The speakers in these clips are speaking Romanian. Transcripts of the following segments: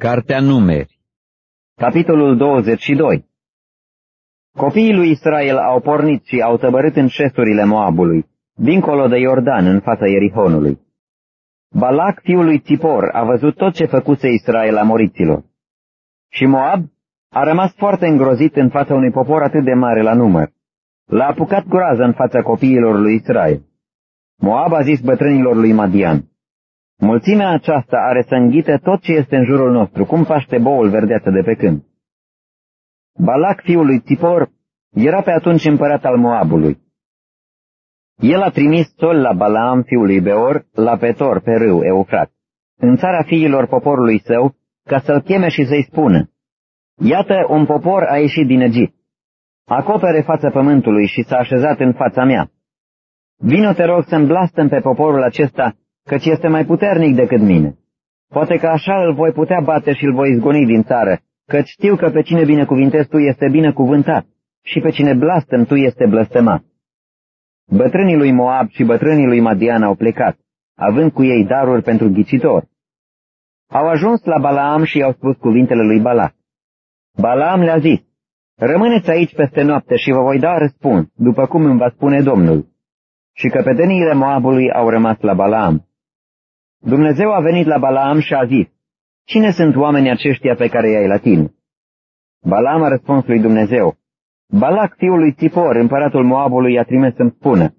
Cartea Numeri Capitolul 22 Copiii lui Israel au pornit și au tăbărât în șesurile Moabului, dincolo de Iordan, în fața Ierihonului. Balac, fiul lui Țipor, a văzut tot ce făcuse Israel a moriților. Și Moab a rămas foarte îngrozit în fața unui popor atât de mare la număr. L-a apucat groază în fața copiilor lui Israel. Moab a zis bătrânilor lui Madian, Mulțimea aceasta are să înghite tot ce este în jurul nostru, cum paște boul verdeață de pe câmp. Balac, fiul lui Tipor, era pe atunci împărat al Moabului. El a trimis sol la Balaam, fiul lui Beor, la Petor, pe râu, Eufrat, în țara fiilor poporului său, ca să-l cheme și să-i spună, Iată, un popor a ieșit din Egipt. Acopere fața pământului și s-a așezat în fața mea. Vino, te rog, să-mi blastăm pe poporul acesta căci este mai puternic decât mine. Poate că așa îl voi putea bate și îl voi izgoni din țară, căci știu că pe cine binecuvintezi tu este binecuvântat și pe cine blastăm tu este blăstămat. Bătrânii lui Moab și bătrânii lui Madian au plecat, având cu ei daruri pentru ghicitor. Au ajuns la Balaam și i-au spus cuvintele lui Balac. Balaam le-a zis, Rămâneți aici peste noapte și vă voi da răspuns, după cum îmi va spune Domnul. Și căpeteniile Moabului au rămas la Balaam. Dumnezeu a venit la Balaam și a zis, Cine sunt oamenii aceștia pe care i-ai la tine? Balaam a răspuns lui Dumnezeu, Balac, fiul lui Tipor, împăratul Moabului, i-a trimis să-mi spună,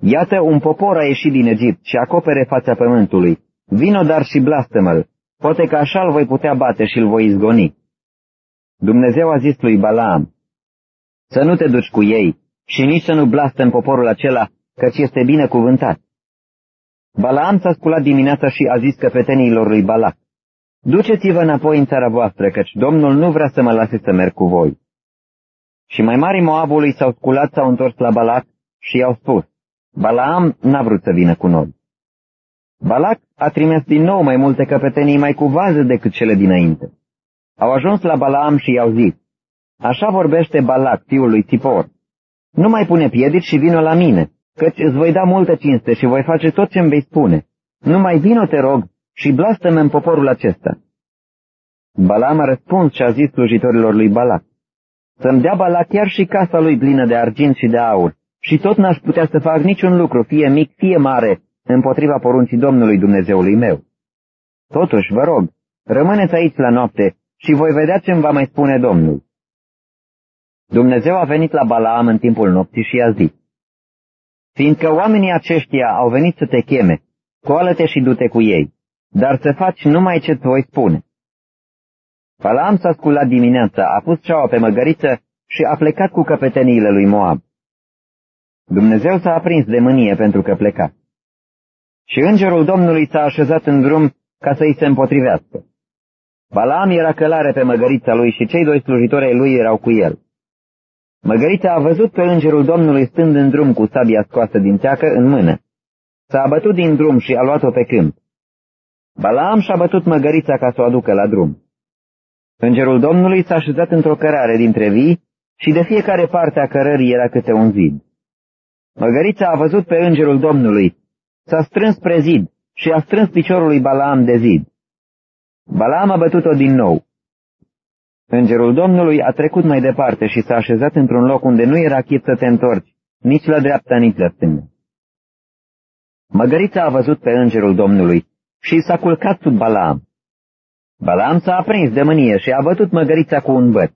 Iată, un popor a ieșit din Egipt și acopere fața pământului. Vino dar și blastă-mă-l. Poate că așa îl voi putea bate și îl voi izgoni. Dumnezeu a zis lui Balaam, Să nu te duci cu ei și nici să nu blastă în poporul acela, căci este binecuvântat. Balaam s-a sculat dimineața și a zis căpetenilor lui Balac, Duceți-vă înapoi în țara voastră, căci Domnul nu vrea să mă lase să merg cu voi. Și mai mari Moabului s-au sculat, s-au întors la Balac și i-au spus, Balaam n-a vrut să vină cu noi. Balac a trimis din nou mai multe căpetenii mai cu vază decât cele dinainte. Au ajuns la Balaam și i-au zis, Așa vorbește Balac, fiul lui Tipor. Nu mai pune piedici și vină la mine căci îți voi da multă cinste și voi face tot ce îmi vei spune. Numai vino, te rog, și blastă-mă în poporul acesta. Balam a răspuns și a zis slujitorilor lui Balac, să-mi dea Balac chiar și casa lui plină de argint și de aur, și tot n-aș putea să fac niciun lucru, fie mic, fie mare, împotriva poruncii Domnului Dumnezeului meu. Totuși, vă rog, rămâneți aici la noapte și voi vedea ce îmi va mai spune Domnul. Dumnezeu a venit la Balaam în timpul nopții și i-a zis, Fiindcă oamenii aceștia au venit să te cheme, coală-te și du-te cu ei, dar să faci numai ce-ți voi spune. Balaam s-a sculat dimineața, a pus ceaua pe măgăriță și a plecat cu căpeteniile lui Moab. Dumnezeu s-a aprins de mânie pentru că pleca. Și îngerul Domnului s-a așezat în drum ca să-i se împotrivească. Balaam era călare pe măgărița lui și cei doi slujitori ai lui erau cu el. Măgărița a văzut pe îngerul Domnului stând în drum cu sabia scoasă din teacă în mână. S-a abătut din drum și a luat-o pe câmp. Balaam și-a bătut măgărița ca să o aducă la drum. Îngerul Domnului s-a așezat într-o cărare dintre vii și de fiecare parte a cărării era câte un zid. Măgărița a văzut pe îngerul Domnului, s-a strâns spre zid și a strâns piciorul lui Balaam de zid. Balaam a bătut-o din nou. Îngerul Domnului a trecut mai departe și s-a așezat într-un loc unde nu era chip să te întorci, nici la dreapta, nici la stânga. Măgărița a văzut pe îngerul Domnului și s-a culcat sub Balaam. Balaam s-a aprins de mânie și a bătut măgărița cu un băt.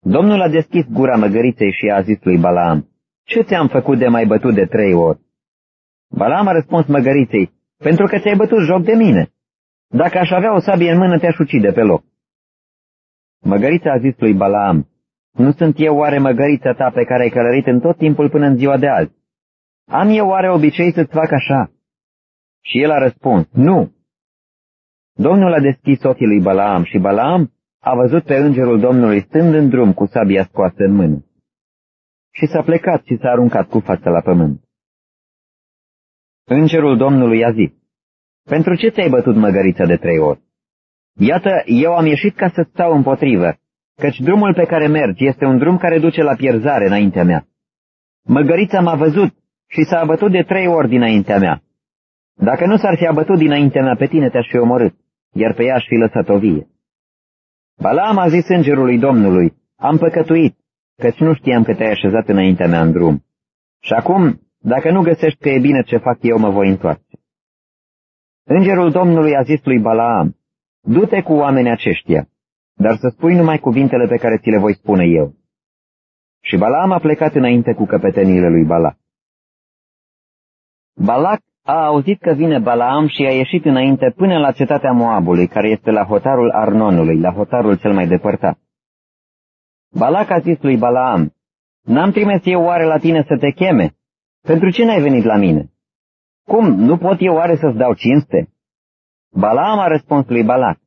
Domnul a deschis gura măgăriței și a zis lui Balaam, Ce ți-am făcut de mai bătut de trei ori? Balaam a răspuns măgăriței, Pentru că ți-ai bătut joc de mine. Dacă aș avea o sabie în mână, te-aș ucide pe loc. Măgărița a zis lui Balaam, Nu sunt eu oare măgărița ta pe care ai călărit în tot timpul până în ziua de azi? Am eu oare obicei să-ți fac așa? Și el a răspuns, Nu. Domnul a deschis ochii lui Balaam și Balaam a văzut pe îngerul Domnului stând în drum cu sabia scoasă în mână. Și s-a plecat și s-a aruncat cu fața la pământ. Îngerul Domnului a zis, Pentru ce ți-ai bătut măgărița de trei ori? Iată, eu am ieșit ca să stau împotrivă, căci drumul pe care mergi este un drum care duce la pierzare înaintea mea. Măgărița m-a văzut și s-a abătut de trei ori dinaintea mea. Dacă nu s-ar fi abătut dinaintea mea, pe tine te-aș fi omorât. iar pe ea aș fi lăsat o vie. Balaam a zis îngerului Domnului, am păcătuit, căci nu știam că te-ai așezat înaintea mea în drum. Și acum, dacă nu găsești că e bine ce fac eu, mă voi întoarce. Îngerul Domnului a zis lui Balaam, du-te cu oamenii aceștia, dar să spui numai cuvintele pe care ți le voi spune eu. Și Balaam a plecat înainte cu căpetenile lui Balac. Balac a auzit că vine Balaam și a ieșit înainte până la cetatea Moabului, care este la hotarul Arnonului, la hotarul cel mai depărtat. Balac a zis lui Balaam, N-am trimis eu oare la tine să te cheme? Pentru ce n-ai venit la mine? Cum, nu pot eu oare să-ți dau cinste? Balaam a răspuns lui Balac,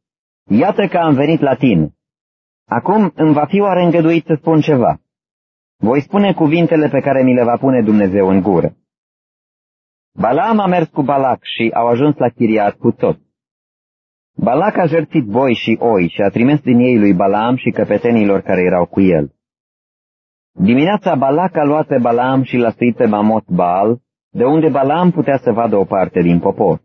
Iată că am venit la tine. Acum îmi va fi oare îngăduit să spun ceva. Voi spune cuvintele pe care mi le va pune Dumnezeu în gură. Balaam a mers cu Balac și au ajuns la Chiriat cu tot. Balac a jertit boi și oi și a trimis din ei lui Balaam și căpetenilor care erau cu el. Dimineața Balac a luat pe Balaam și l-a suit pe Mamot Baal, de unde Balaam putea să vadă o parte din popor.